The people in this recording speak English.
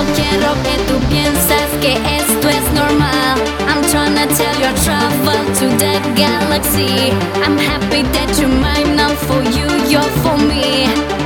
no quiero que tú piensas que esto es normal. I'm trying to tell your travel to the galaxy. I'm happy that you're mine, not for you, you're for me.